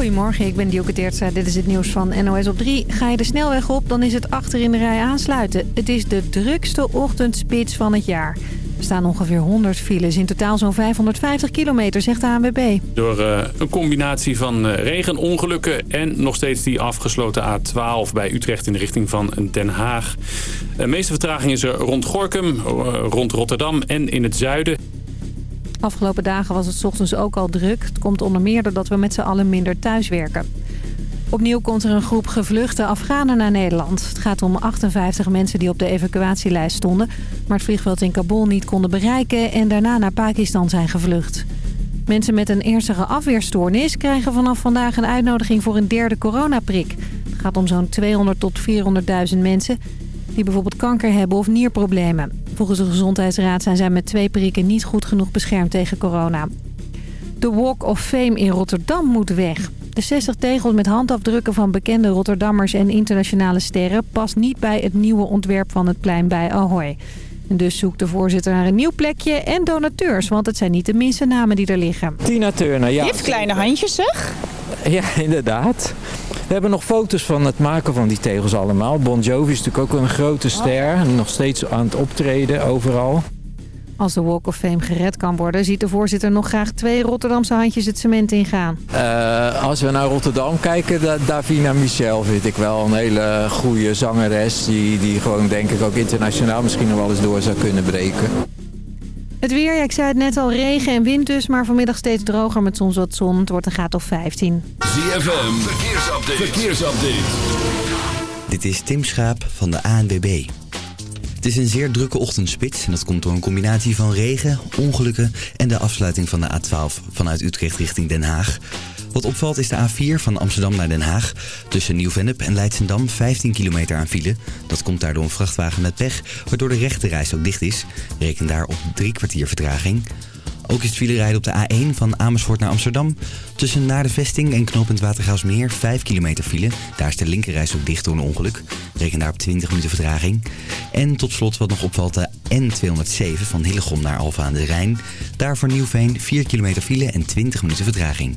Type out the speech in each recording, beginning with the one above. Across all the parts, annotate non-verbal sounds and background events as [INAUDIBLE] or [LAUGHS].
Goedemorgen, ik ben Dioke. Dit is het nieuws van NOS op 3. Ga je de snelweg op, dan is het achter in de rij aansluiten. Het is de drukste ochtendspits van het jaar. Er staan ongeveer 100 files, in totaal zo'n 550 kilometer, zegt de ANWB. Door uh, een combinatie van uh, regenongelukken en nog steeds die afgesloten A12 bij Utrecht in de richting van Den Haag. De meeste vertraging is er rond Gorkum, uh, rond Rotterdam en in het zuiden. Afgelopen dagen was het ochtends ook al druk. Het komt onder meer doordat we met z'n allen minder thuiswerken. Opnieuw komt er een groep gevluchte Afghanen naar Nederland. Het gaat om 58 mensen die op de evacuatielijst stonden... maar het vliegveld in Kabul niet konden bereiken... en daarna naar Pakistan zijn gevlucht. Mensen met een ernstige afweerstoornis krijgen vanaf vandaag een uitnodiging voor een derde coronaprik. Het gaat om zo'n 200 tot 400.000 mensen die bijvoorbeeld kanker hebben of nierproblemen. Volgens de Gezondheidsraad zijn zij met twee prikken niet goed genoeg beschermd tegen corona. De Walk of Fame in Rotterdam moet weg. De 60 tegels met handafdrukken van bekende Rotterdammers en internationale sterren... past niet bij het nieuwe ontwerp van het plein bij Ahoy. En dus zoekt de voorzitter naar een nieuw plekje en donateurs... want het zijn niet de minste namen die er liggen. Tina Turner, ja. Je hebt kleine handjes, zeg? [LAUGHS] Ja, inderdaad. We hebben nog foto's van het maken van die tegels allemaal. Bon Jovi is natuurlijk ook een grote ster. Nog steeds aan het optreden overal. Als de Walk of Fame gered kan worden... ziet de voorzitter nog graag twee Rotterdamse handjes het cement ingaan. Uh, als we naar Rotterdam kijken, da Davina Michel vind ik wel een hele goede zangeres. Die, die gewoon denk ik ook internationaal misschien nog wel eens door zou kunnen breken. Het weer, ja, ik zei het net al, regen en wind dus, maar vanmiddag steeds droger met soms wat zon. Het wordt een graad of 15. ZFM, verkeersupdate. verkeersupdate. Dit is Tim Schaap van de ANWB. Het is een zeer drukke ochtendspits en dat komt door een combinatie van regen, ongelukken en de afsluiting van de A12 vanuit Utrecht richting Den Haag. Wat opvalt is de A4 van Amsterdam naar Den Haag. Tussen Nieuw-Vennep en Leidsendam 15 kilometer aan file. Dat komt daardoor een vrachtwagen met pech, waardoor de rechte reis ook dicht is. Reken daar op drie kwartier vertraging. Ook is het filerijden op de A1 van Amersfoort naar Amsterdam. Tussen naar de vesting en knooppunt Watergaasmeer 5 kilometer file. Daar is de linkerreis ook dicht door een ongeluk. Reken daar op 20 minuten vertraging. En tot slot wat nog opvalt de N207 van Hillegom naar Alfa aan de Rijn. Daar voor Nieuwveen 4 kilometer file en 20 minuten vertraging.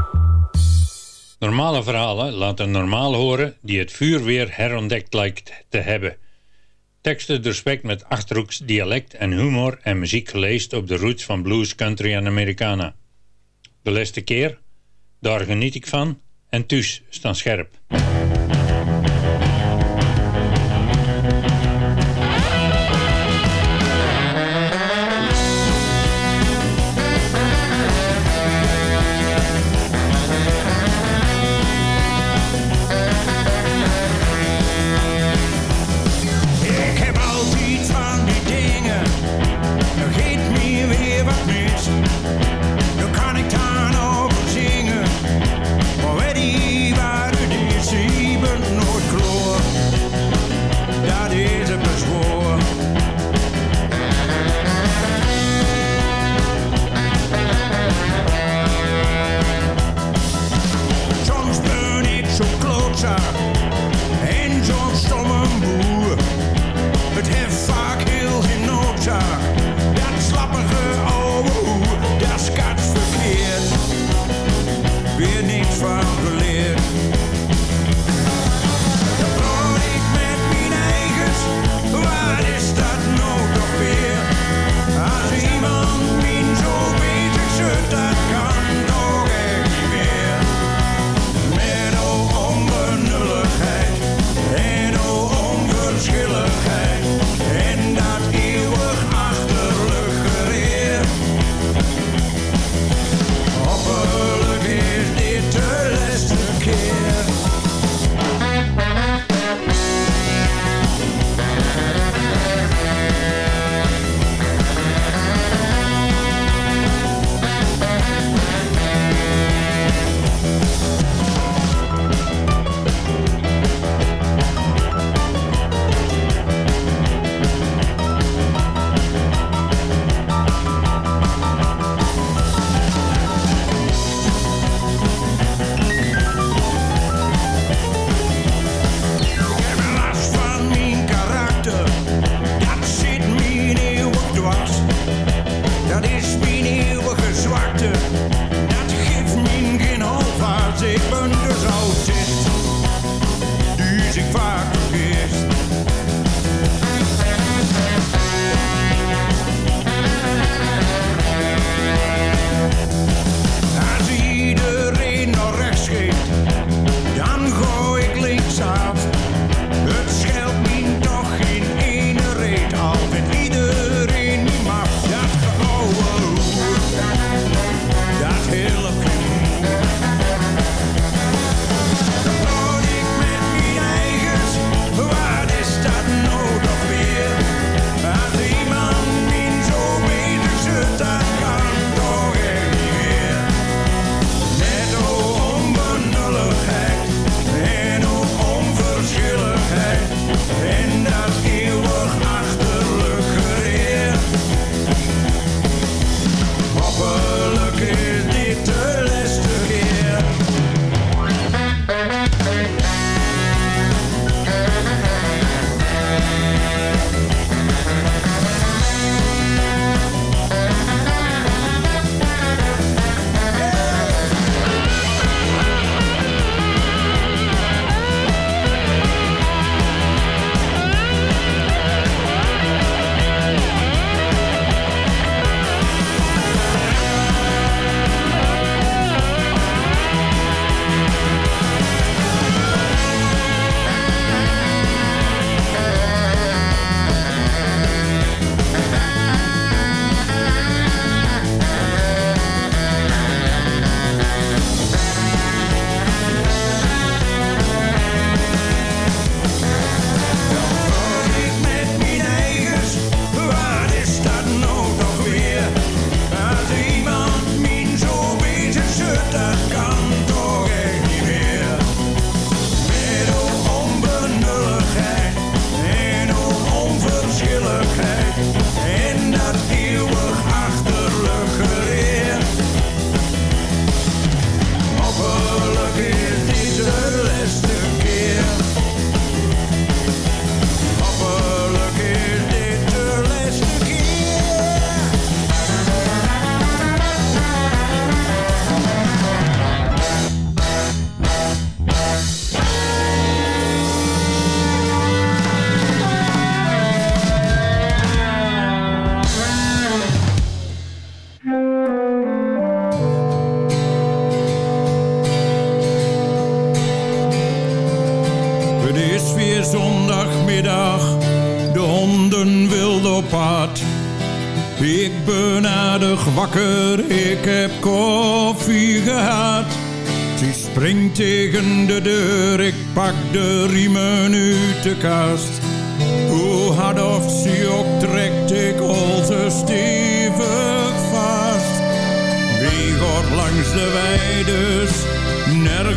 Normale verhalen laten normaal horen die het vuur weer herontdekt lijkt te hebben. Teksten doorspekt met Achterhoeks dialect en humor en muziek geleest op de roots van blues, country en Americana. De laatste keer, daar geniet ik van en thuis staan scherp.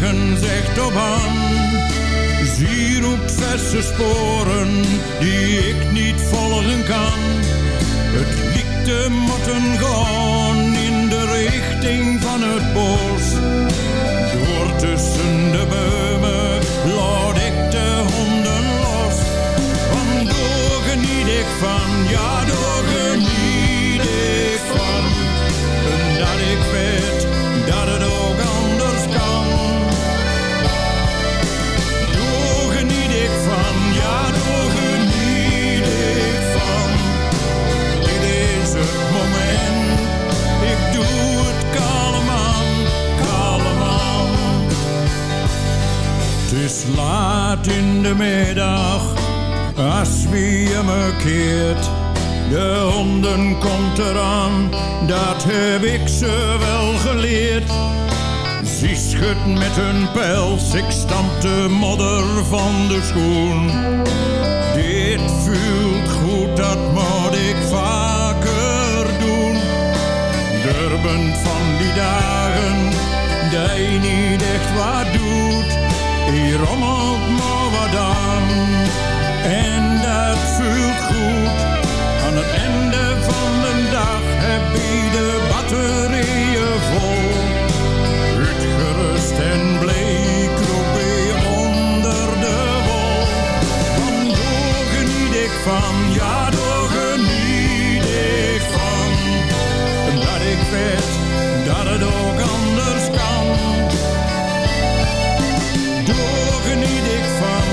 Echt op aan. Zie roept verse sporen, die ik niet volgen kan. Het liep te motten gaan in de richting van het bos. Door tussen is laat in de middag, als wie je me keert. De honden komt eraan, dat heb ik ze wel geleerd. Ze schudt met hun pels, ik stamp de modder van de schoen. Dit voelt goed, dat moet ik vaker doen. Bent van die dagen, je niet echt wat doet. Hier rommelt maar wat en dat voelt goed. Aan het einde van de dag heb je de batterieën vol. Uitgerust en bleek je onder de wol. Van ik van, geniet ik van.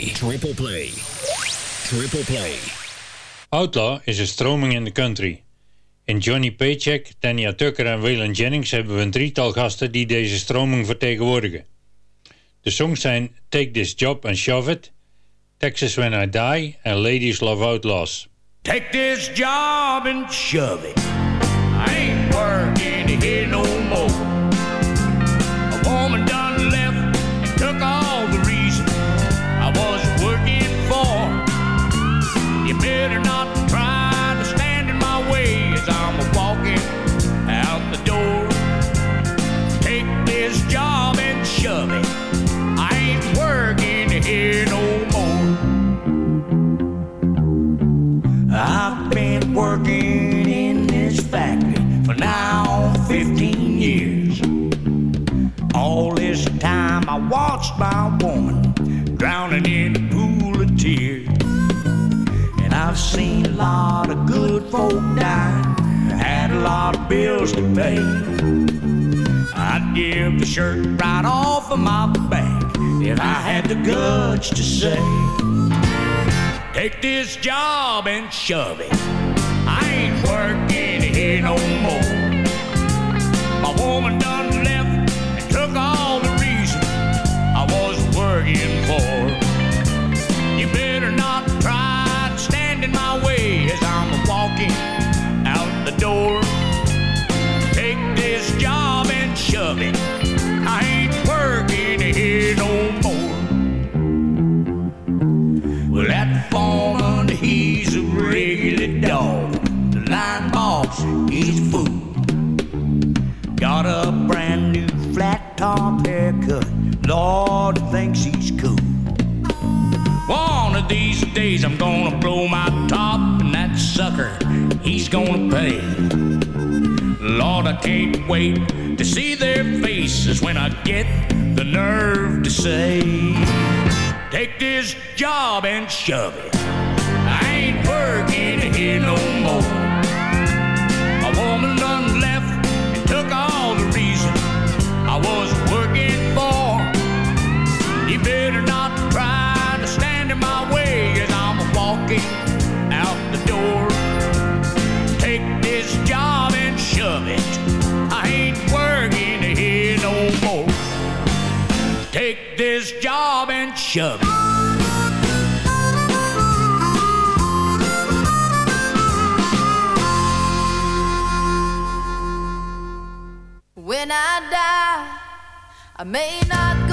Play. Triple Play. Triple Play. Outlaw is een stroming in de country. In Johnny Paycheck, Tanya Tucker en Waylon Jennings hebben we een drietal gasten die deze stroming vertegenwoordigen. De songs zijn Take This Job and Shove It, Texas When I Die en Ladies Love Outlaws. Take this job and shove it. I ain't working here no more. Working in this factory for now 15 years. All this time I watched my woman drowning in a pool of tears. And I've seen a lot of good folk die, had a lot of bills to pay. I'd give the shirt right off of my back if I had the guts to say. Take this job and shove it. Working here no more. My woman done top haircut. Lord thinks he's cool. One of these days I'm gonna blow my top, and that sucker, he's gonna pay. Lord, I can't wait to see their faces when I get the nerve to say, Take this job and shove it. I ain't working here no more. When I die, I may not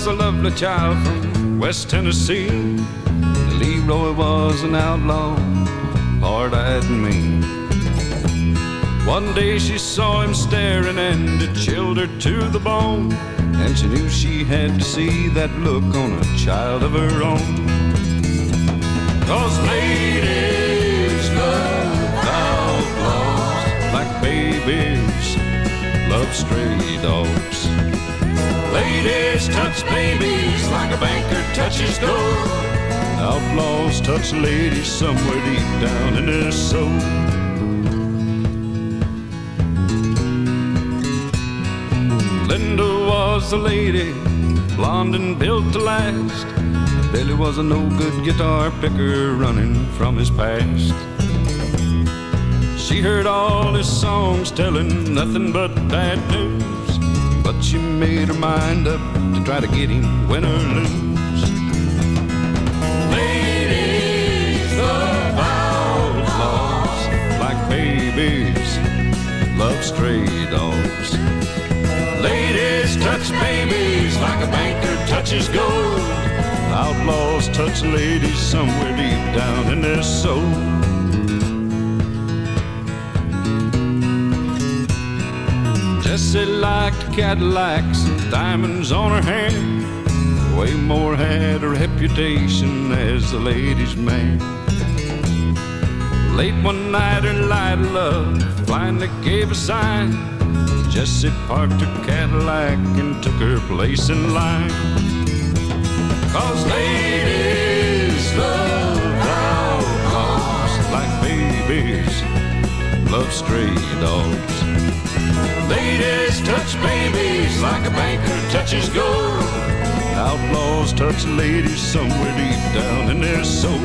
was a lovely child from West Tennessee. Leroy was an outlaw, hard-eyed and mean. One day she saw him staring and it chilled her to the bone. And she knew she had to see that look on a child of her own. Cause ladies love outlaws like babies love stray dogs. Ladies touch babies like a banker touches gold. Outlaws touch ladies somewhere deep down in their soul. Linda was a lady, blonde and built to last. Billy was a no good guitar picker running from his past. She heard all his songs telling nothing but bad news. Made her mind up to try to get him win or lose. Ladies love outlaws like babies love stray dogs. Ladies touch babies like a banker touches gold. Outlaws touch ladies somewhere deep down in their soul. Jessie liked Cadillacs and diamonds on her hand. Waymore had a reputation as a ladies' man. Late one night, her light of love finally gave a sign. Jessie parked her Cadillac and took her place in line. Cause ladies love outlaws like babies love stray dogs. Ladies touch babies like a banker touches gold. Outlaws touch ladies somewhere deep down in their soul.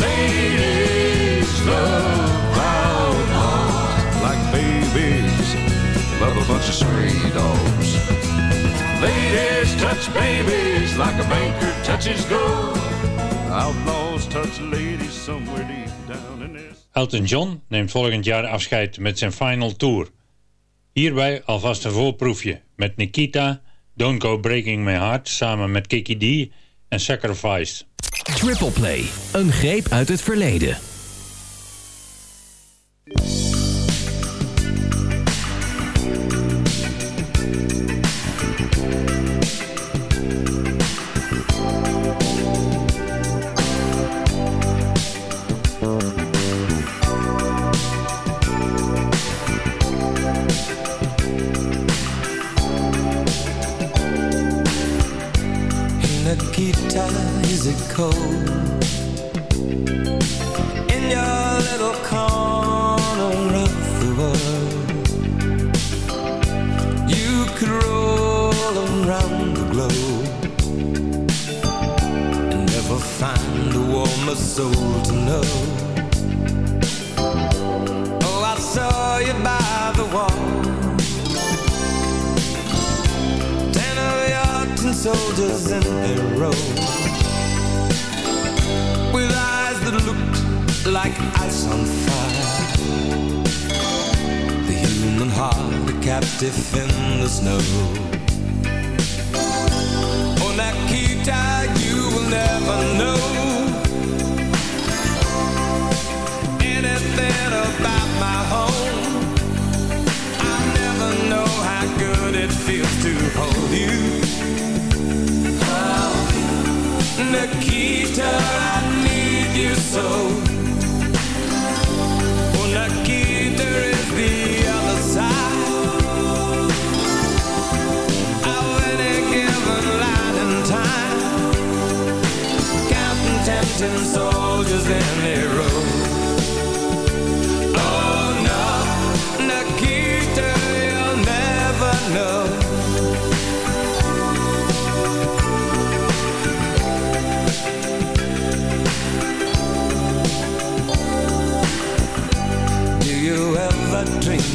Ladies love outlaws like babies love a bunch of stray dogs. Ladies touch babies like a banker touches gold. Outlaws touch ladies somewhere deep down in their Elton John neemt volgend jaar afscheid met zijn final tour. Hierbij alvast een voorproefje met Nikita, Don't Go Breaking My Heart samen met Kiki D en Sacrifice. Triple Play, een greep uit het verleden. Cold in your little corner of the world? You could roll around the globe and never find a warmer soul to know. Oh, I saw you With eyes that looked like ice on fire. The human heart a captive in the snow. Oh, Nikita, you will never know Anything about my home. I never know how good it feels to hold you. Oh, Nikita,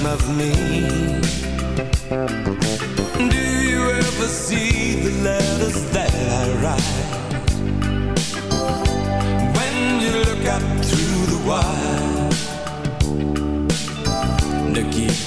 of me? Do you ever see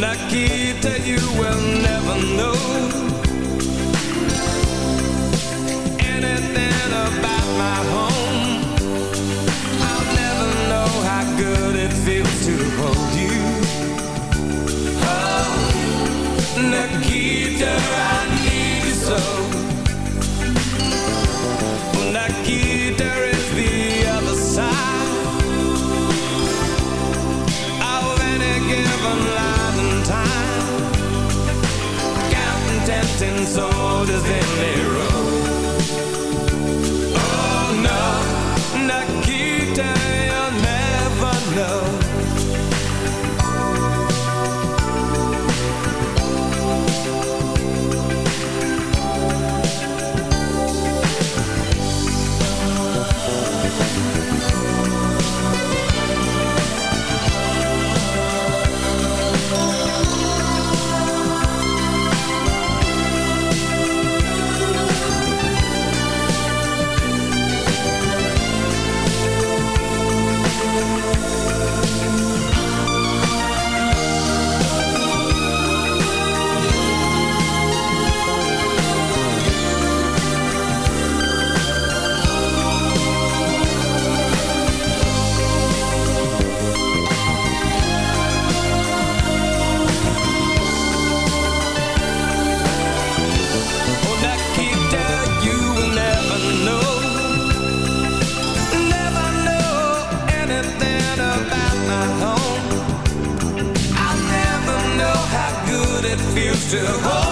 Nakita, you will never know Anything about my home. I'll never know how good it feels to hold you. Oh, I need you so soldiers in their row to hold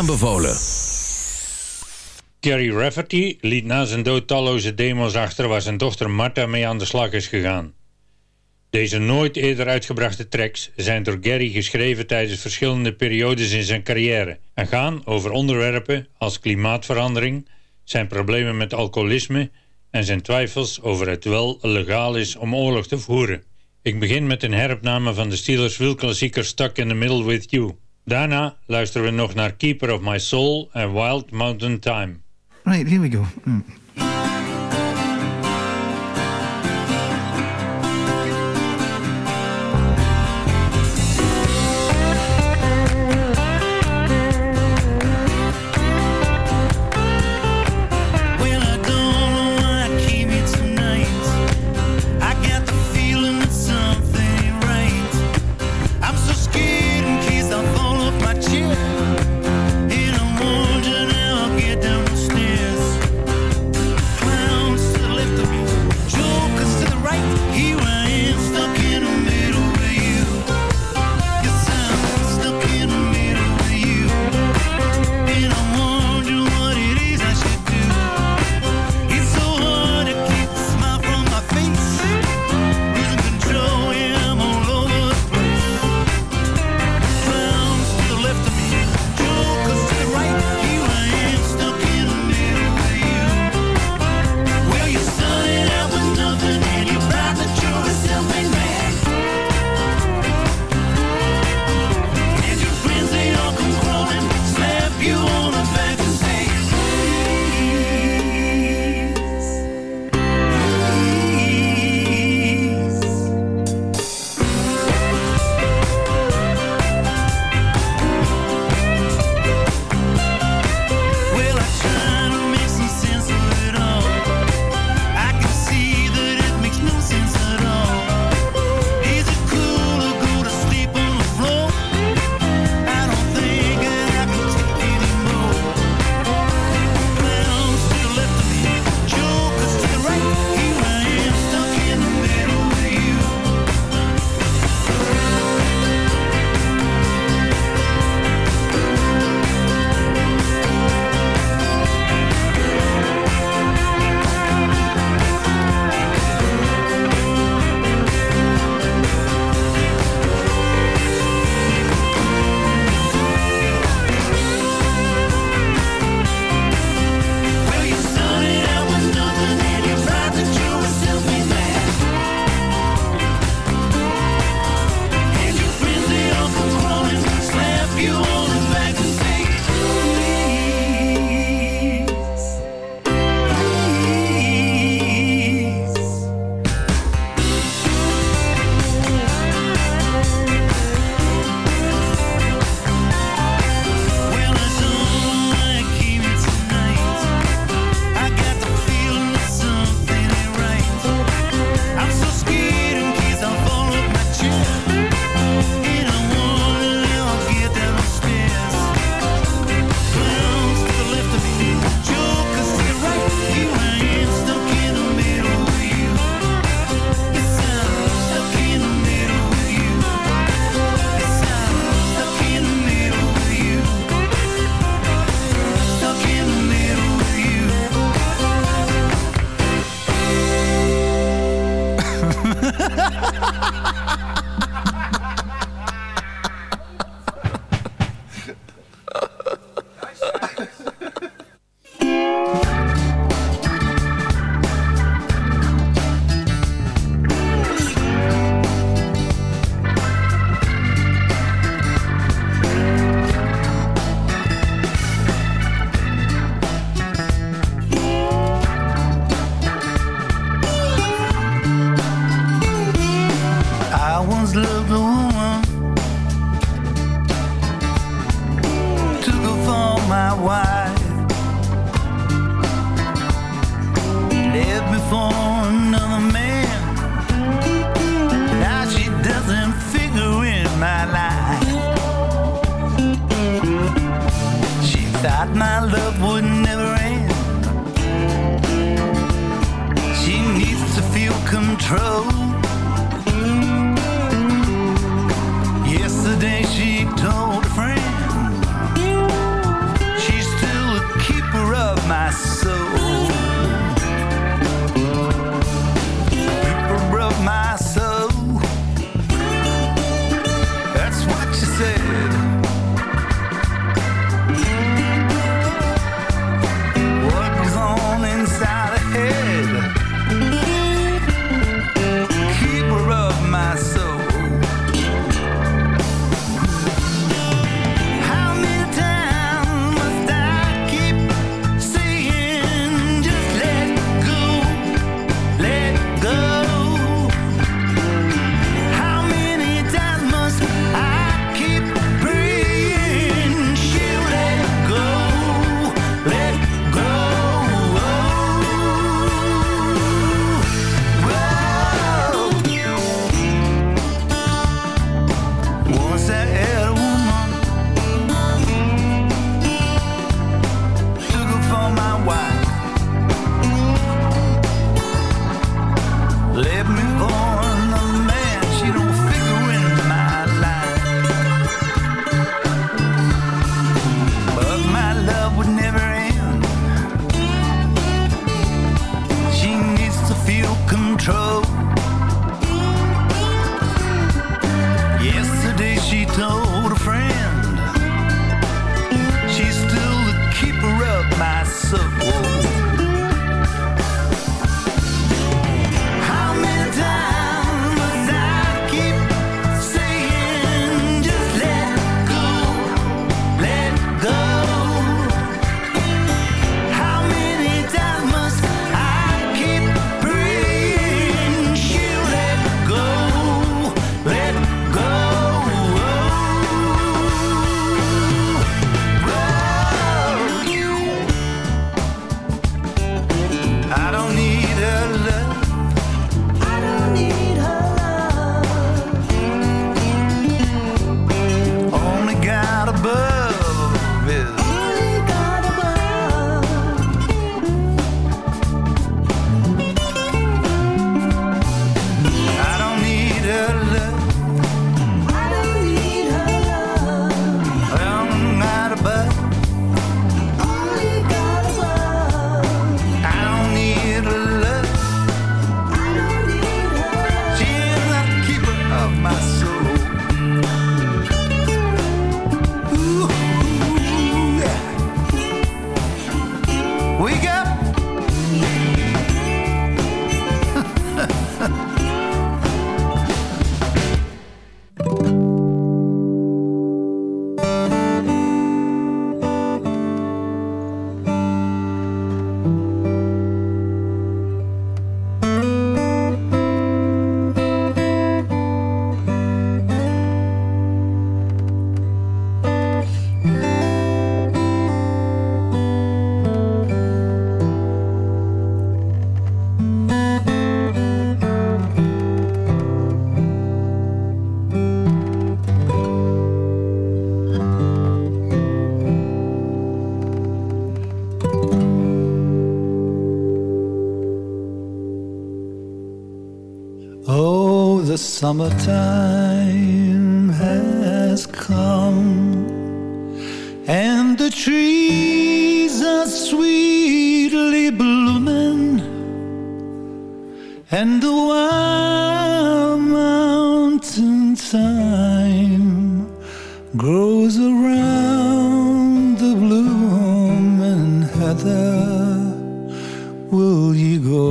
aanbevolen. Gary Rafferty liet na zijn dood talloze demos achter waar zijn dochter Martha mee aan de slag is gegaan. Deze nooit eerder uitgebrachte tracks zijn door Gary geschreven tijdens verschillende periodes in zijn carrière en gaan over onderwerpen als klimaatverandering, zijn problemen met alcoholisme en zijn twijfels over het wel legaal is om oorlog te voeren. Ik begin met een heropname van de Steelers wielklassieker Stuck in the Middle with You. Daarna luisteren we nog naar Keeper of My Soul en Wild Mountain Time. Right, here we go. Mm. Summertime has come, and the trees are sweetly blooming, and the wild mountain thyme grows around the blooming heather. Will ye go,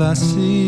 lassie,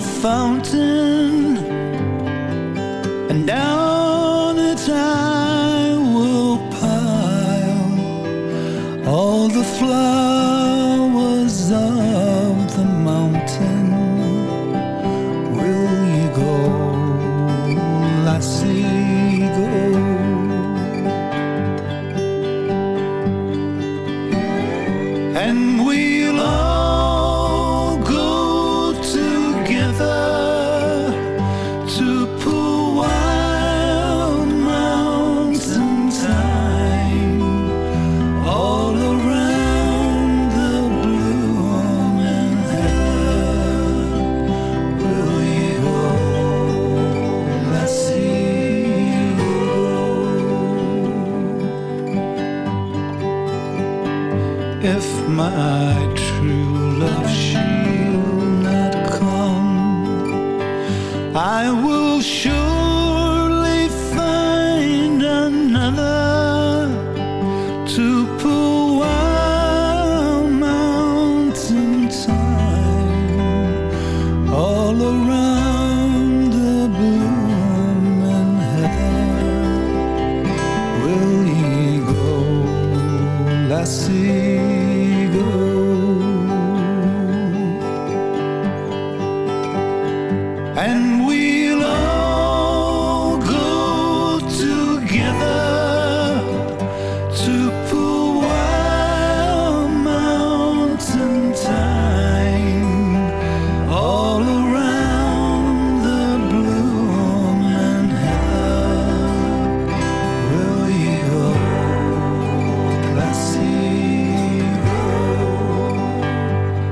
fountain,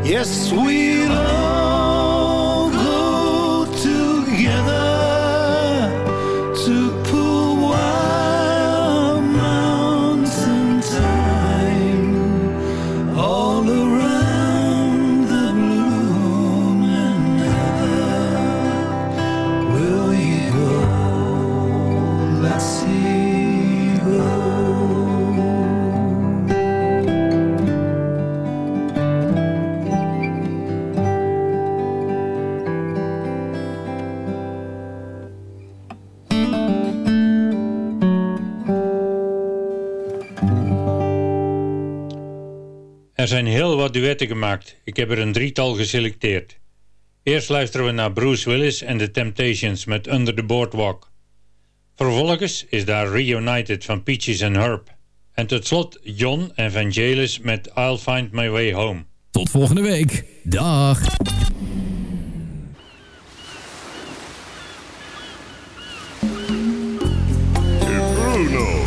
Yes, we Er zijn heel wat duetten gemaakt. Ik heb er een drietal geselecteerd. Eerst luisteren we naar Bruce Willis en The Temptations met Under the Boardwalk. Vervolgens is daar Reunited van Peaches en Herb. En tot slot John en Vangelis met I'll Find My Way Home. Tot volgende week. Dag.